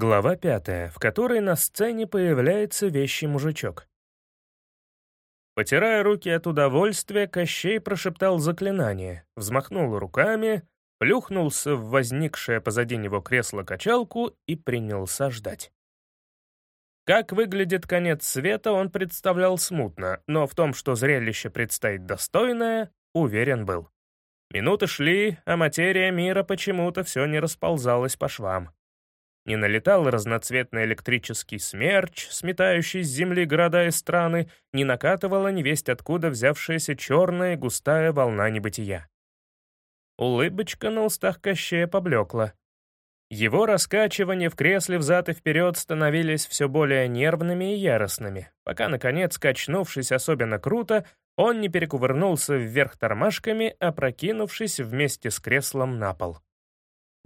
Глава пятая, в которой на сцене появляется вещий мужичок. Потирая руки от удовольствия, Кощей прошептал заклинание, взмахнул руками, плюхнулся в возникшее позади него кресло-качалку и принялся ждать. Как выглядит конец света, он представлял смутно, но в том, что зрелище предстоит достойное, уверен был. Минуты шли, а материя мира почему-то все не расползалась по швам. Не налетал разноцветный электрический смерч, сметающий с земли города и страны, не накатывала невесть откуда взявшаяся черная густая волна небытия. Улыбочка на устах Кощея поблекла. Его раскачивания в кресле взад и вперед становились все более нервными и яростными, пока, наконец, качнувшись особенно круто, он не перекувырнулся вверх тормашками, опрокинувшись вместе с креслом на пол.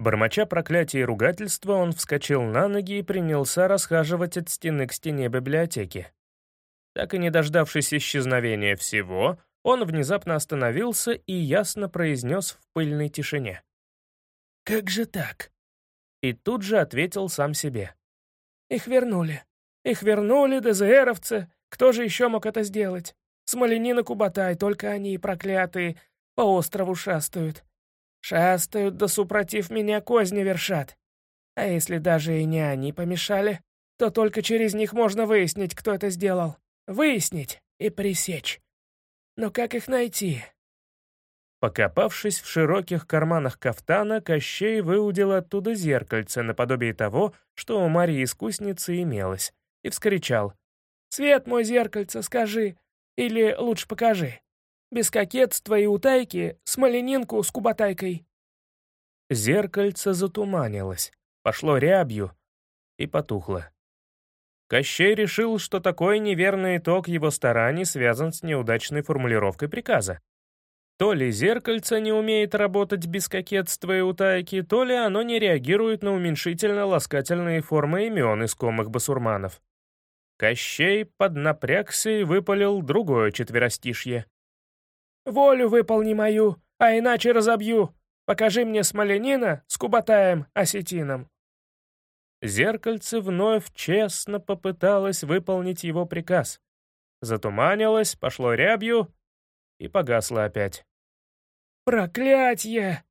Бормоча проклятие и ругательства, он вскочил на ноги и принялся расхаживать от стены к стене библиотеки. Так и не дождавшись исчезновения всего, он внезапно остановился и ясно произнес в пыльной тишине. «Как же так?» И тут же ответил сам себе. «Их вернули. Их вернули, ДЗРовцы. Кто же еще мог это сделать? Смоленин и Кубатай, только они, проклятые, по острову шастают. Шастают да супротив меня козни вершат. А если даже и не они помешали, то только через них можно выяснить, кто это сделал. Выяснить и пресечь. Но как их найти? Покопавшись в широких карманах кафтана, Кощей выудил оттуда зеркальце наподобие того, что у Марии-искусницы имелось, и вскричал. «Свет мой зеркальце, скажи, или лучше покажи». Без кокетства и утайки, смоленинку с кубатайкой». Зеркальце затуманилось, пошло рябью и потухло. Кощей решил, что такой неверный итог его стараний связан с неудачной формулировкой приказа. То ли зеркальце не умеет работать без кокетства и утайки, то ли оно не реагирует на уменьшительно-ласкательные формы имен искомых басурманов. Кощей поднапрягся и выпалил другое четверостишье. Волю выполни мою, а иначе разобью. Покажи мне смоленина с кубатаем осетином». Зеркальце вновь честно попыталось выполнить его приказ. Затуманилось, пошло рябью и погасло опять. «Проклятье!»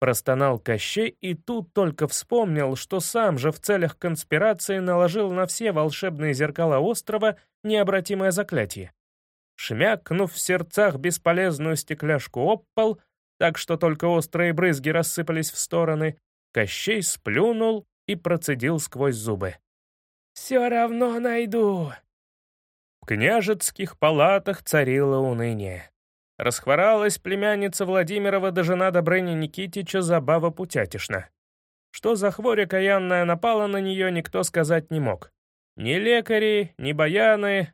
Простонал Кощей и тут только вспомнил, что сам же в целях конспирации наложил на все волшебные зеркала острова необратимое заклятие шмякнув в сердцах бесполезную стекляшку об пол, так что только острые брызги рассыпались в стороны, Кощей сплюнул и процедил сквозь зубы. «Все равно найду!» В княжеских палатах царило уныние. Расхворалась племянница Владимирова да жена Добрыни Никитича забава путятишна. Что за хворь окаянная напала на нее, никто сказать не мог. Ни лекари, ни баяны,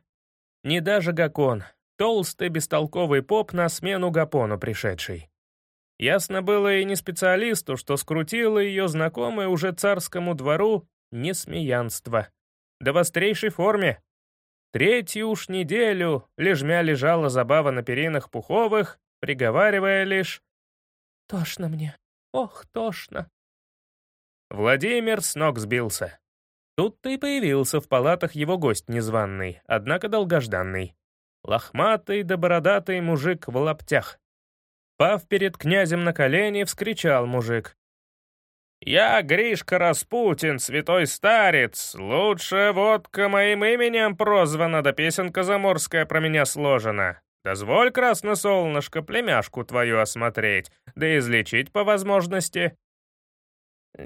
ни даже Гакон, Толстый, бестолковый поп на смену Гапону пришедший. Ясно было и не специалисту, что скрутило ее знакомое уже царскому двору несмеянство. Да в острейшей форме. Третью уж неделю лежмя лежала забава на перинах пуховых, приговаривая лишь «Тошно мне, ох, тошно». Владимир с ног сбился. Тут-то и появился в палатах его гость незваный, однако долгожданный. Лохматый да бородатый мужик в лаптях. Пав перед князем на колени, вскричал мужик. «Я Гришка Распутин, святой старец, лучшая водка моим именем прозвана, да песенка заморская про меня сложена. Дозволь, красносолнышко, племяшку твою осмотреть, да излечить по возможности».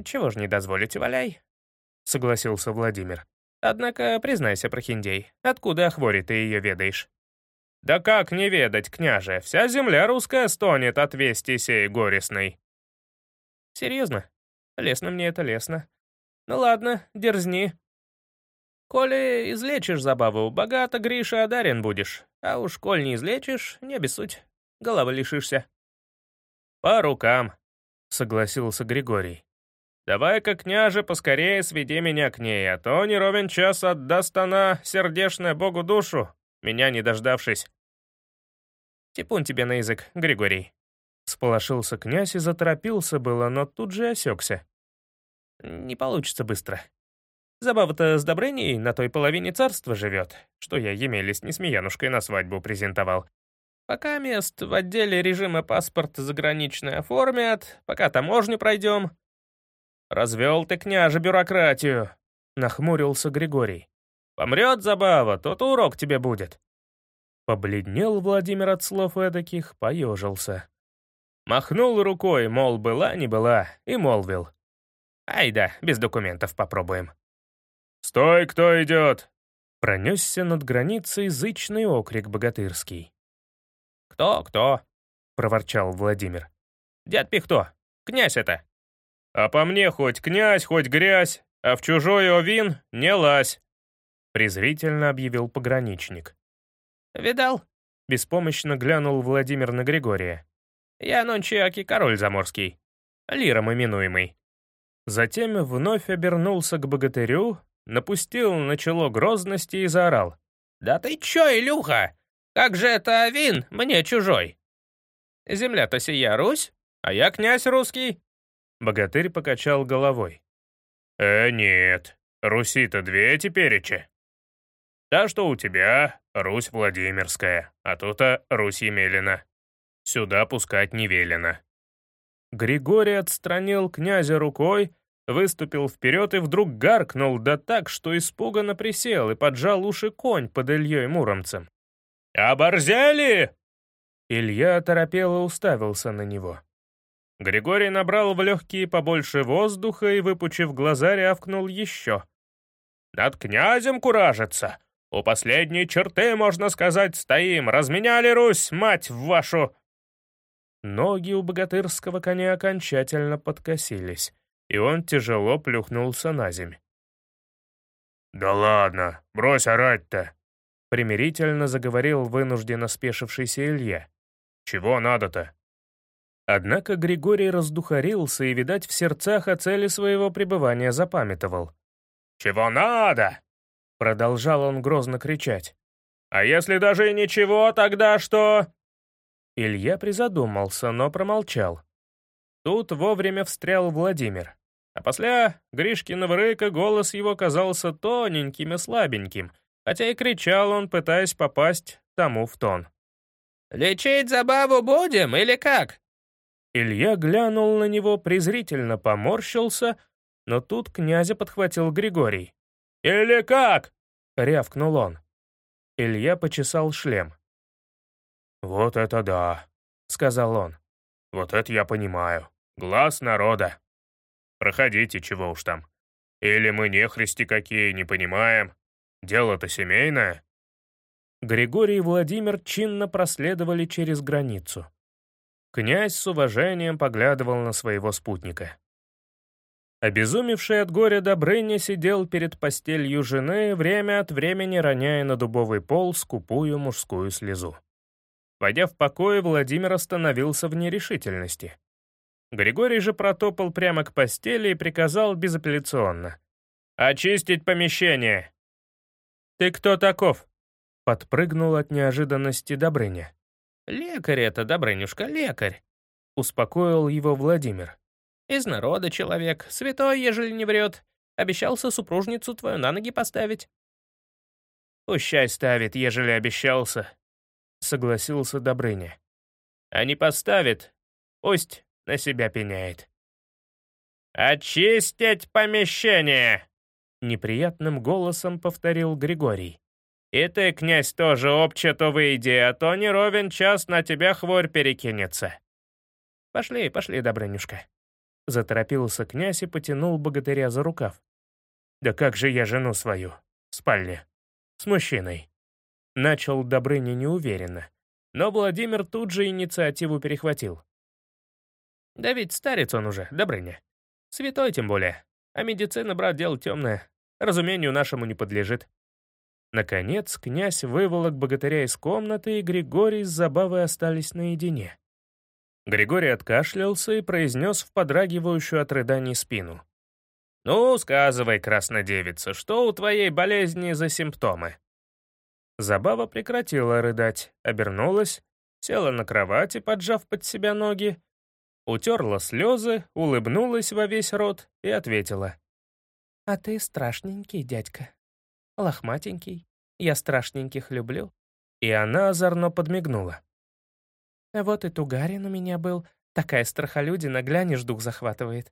«Чего ж не дозволите, валяй?» — согласился Владимир. «Однако, признайся, прохиндей, откуда о хвори ты ее ведаешь?» «Да как не ведать, княже, вся земля русская стонет от вести сей горестной». «Серьезно? Лесно мне это лесно. Ну ладно, дерзни. Коли излечишь забаву, богато, Гриша, одарен будешь. А уж коль не излечишь, не обессудь, головы лишишься». «По рукам», — согласился Григорий. «Давай-ка, княже, поскорее сведи меня к ней, а то не ровен час отдаст она, сердешная Богу душу, меня не дождавшись. «Типун тебе на язык, Григорий». Сполошился князь и заторопился было, но тут же осекся. «Не получится быстро. Забава-то с Добрыней на той половине царства живет, что я Емелис не с Несмеянушкой на свадьбу презентовал. Пока мест в отделе режима паспорт заграничный оформят, пока таможню пройдем. Развел ты, княже, бюрократию, нахмурился Григорий. Помрет забава, тот урок тебе будет. Побледнел Владимир от слов эдаких, поежился. Махнул рукой, мол, была, не была, и молвил. Ай да, без документов попробуем. «Стой, кто идет!» Пронесся над границей зычный окрик богатырский. «Кто, кто?» — проворчал Владимир. «Дед Пихто, князь это!» «А по мне хоть князь, хоть грязь, а в чужой овин не лазь!» презрительно объявил пограничник. «Видал?» — беспомощно глянул Владимир на Григория. «Я нонче король заморский, лиром именуемый». Затем вновь обернулся к богатырю, напустил на чело грозности и заорал. «Да ты чё, Илюха? Как же это Авин мне чужой?» «Земля-то сия Русь, а я князь русский». Богатырь покачал головой. «Э, нет, Руси-то две тепереча. Та, что у тебя, Русь Владимирская, а тут-то Русь Емелина. Сюда пускать не велено». Григорий отстранил князя рукой, выступил вперед и вдруг гаркнул, да так, что испуганно присел и поджал уши конь под Ильей Муромцем. «Оборзели!» Илья оторопело уставился на него. Григорий набрал в легкие побольше воздуха и, выпучив глаза, рявкнул еще. «Над князем куражится! У последней черты, можно сказать, стоим! Разменяли Русь, мать вашу!» Ноги у богатырского коня окончательно подкосились, и он тяжело плюхнулся на земь. «Да ладно, брось орать-то!» примирительно заговорил вынужденно спешившийся Илья. «Чего надо-то?» Однако Григорий раздухарился и, видать, в сердцах о цели своего пребывания запамятовал. «Чего надо?» — продолжал он грозно кричать. «А если даже и ничего, тогда что?» Илья призадумался, но промолчал. Тут вовремя встрял Владимир. А после Гришкиного рыка голос его казался тоненьким и слабеньким — хотя и кричал он, пытаясь попасть тому в тон. «Лечить забаву будем или как?» Илья глянул на него, презрительно поморщился, но тут князя подхватил Григорий. «Или как?» — рявкнул он. Илья почесал шлем. «Вот это да», — сказал он. «Вот это я понимаю. Глаз народа. Проходите, чего уж там. Или мы нехристи какие, не понимаем. Дело-то семейное». Григорий и Владимир чинно проследовали через границу. Князь с уважением поглядывал на своего спутника. Обезумевший от горя Добрыня сидел перед постелью жены, время от времени роняя на дубовый пол скупую мужскую слезу. Войдя в покой, Владимир остановился в нерешительности. Григорий же протопал прямо к постели и приказал безапелляционно. «Очистить помещение! «Ты кто таков?» — подпрыгнул от неожиданности Добрыня. «Лекарь это, Добрынюшка, лекарь», — успокоил его Владимир. «Из народа человек, святой, ежели не врет. Обещался супружницу твою на ноги поставить». «Пущай ставит, ежели обещался», — согласился Добрыня. «А не поставит, пусть на себя пеняет». «Очистить помещение!» Неприятным голосом повторил Григорий. «И ты, князь, тоже обче-то выйди, а то не ровен час на тебя хворь перекинется». «Пошли, пошли, Добрынюшка». Заторопился князь и потянул богатыря за рукав. «Да как же я жену свою? В спальне. С мужчиной». Начал Добрыня неуверенно, но Владимир тут же инициативу перехватил. «Да ведь старец он уже, Добрыня. Святой тем более. А медицина, брат, дело темное разумению нашему не подлежит. Наконец, князь выволок богатыря из комнаты, и Григорий с забавой остались наедине. Григорий откашлялся и произнес в подрагивающую от рыданий спину. «Ну, сказывай, краснодевица, что у твоей болезни за симптомы?» Забава прекратила рыдать, обернулась, села на кровати, поджав под себя ноги, утерла слезы, улыбнулась во весь рот и ответила. А ты страшненький, дядька. Лохматенький. Я страшненьких люблю. И она озорно подмигнула. Вот и Тугарин у меня был. Такая страхолюдина, глянешь, дух захватывает.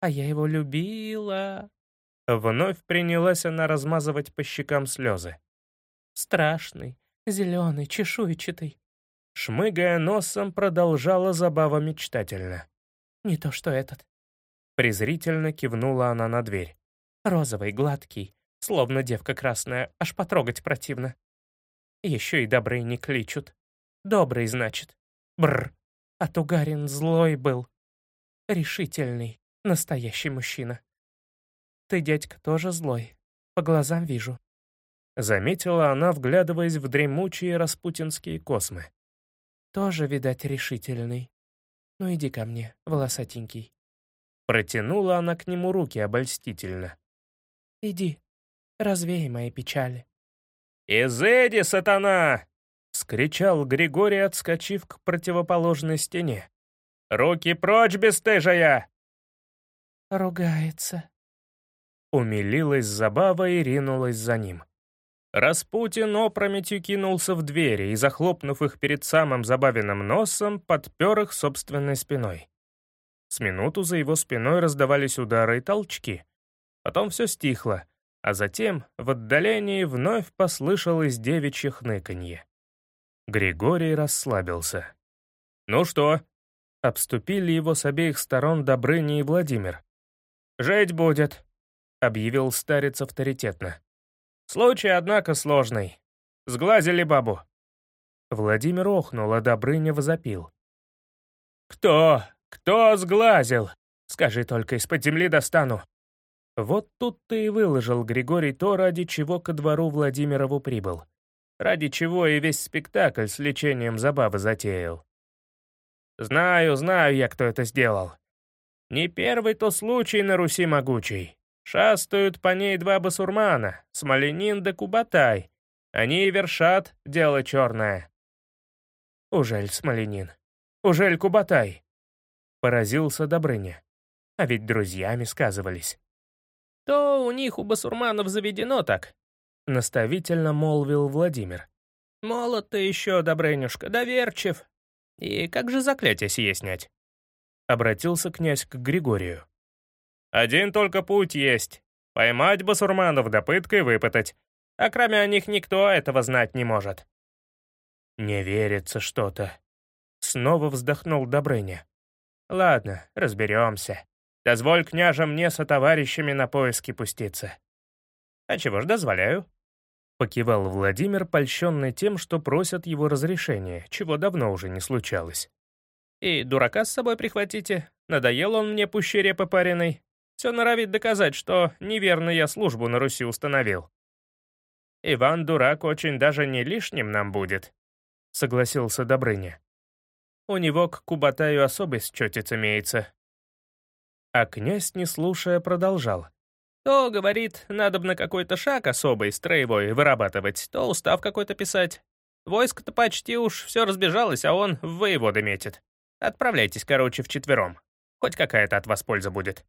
А я его любила. Вновь принялась она размазывать по щекам слезы. Страшный, зеленый, чешуйчатый. Шмыгая носом, продолжала забава мечтательно. Не то что этот. Презрительно кивнула она на дверь. Розовый, гладкий, словно девка красная, аж потрогать противно. Еще и добрые не кличут. Добрый, значит. Бррр. А Тугарин злой был. Решительный, настоящий мужчина. Ты, дядька, тоже злой. По глазам вижу. Заметила она, вглядываясь в дремучие распутинские космы. Тоже, видать, решительный. Ну иди ко мне, волосатенький. Протянула она к нему руки обольстительно. Иди, развей мои печали. «Изыди, сатана!» — скричал Григорий, отскочив к противоположной стене. «Руки прочь, бесстыжая!» «Ругается». Умилилась забава и ринулась за ним. Распутин опрометью кинулся в двери и, захлопнув их перед самым забавенным носом, подпер их собственной спиной. С минуту за его спиной раздавались удары и толчки. Потом все стихло, а затем в отдалении вновь послышалось девичье хныканье. Григорий расслабился. «Ну что?» — обступили его с обеих сторон Добрыня и Владимир. «Жить будет», — объявил старец авторитетно. «Случай, однако, сложный. Сглазили бабу». Владимир охнул, а Добрыня возопил. «Кто? Кто сглазил? Скажи только, из-под земли достану». Вот тут-то и выложил Григорий то, ради чего ко двору Владимирову прибыл. Ради чего и весь спектакль с лечением забавы затеял. Знаю, знаю я, кто это сделал. Не первый то случай на Руси могучий. Шастают по ней два басурмана, Смоленин да Кубатай. Они и вершат дело черное. Ужель Смоленин? Ужель Кубатай? Поразился Добрыня. А ведь друзьями сказывались. То у них, у басурманов, заведено так, наставительно молвил Владимир. «Молод ты еще, Добрынюшка, доверчив. И как же заклятие сие снять?» Обратился князь к Григорию. «Один только путь есть. Поймать басурманов да пыткой выпытать. А кроме них никто этого знать не может». «Не верится что-то». Снова вздохнул Добрыня. «Ладно, разберемся. Дозволь, княже, мне со товарищами на поиски пуститься». «А чего ж дозволяю?» Покивал Владимир, польщенный тем, что просят его разрешения, чего давно уже не случалось. «И дурака с собой прихватите. Надоел он мне пуще репы пареной. Все норовит доказать, что неверно я службу на Руси установил». «Иван Дурак очень даже не лишним нам будет», — согласился Добрыня. «У него к Кубатаю особый счетец имеется». А князь, не слушая, продолжал. То, говорит, надо бы на какой-то шаг особый, строевой, вырабатывать, то устав какой-то писать. Войско-то почти уж все разбежалось, а он в воеводы метит. Отправляйтесь, короче, вчетвером. Хоть какая-то от вас польза будет».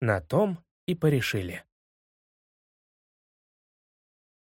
На том и порешили.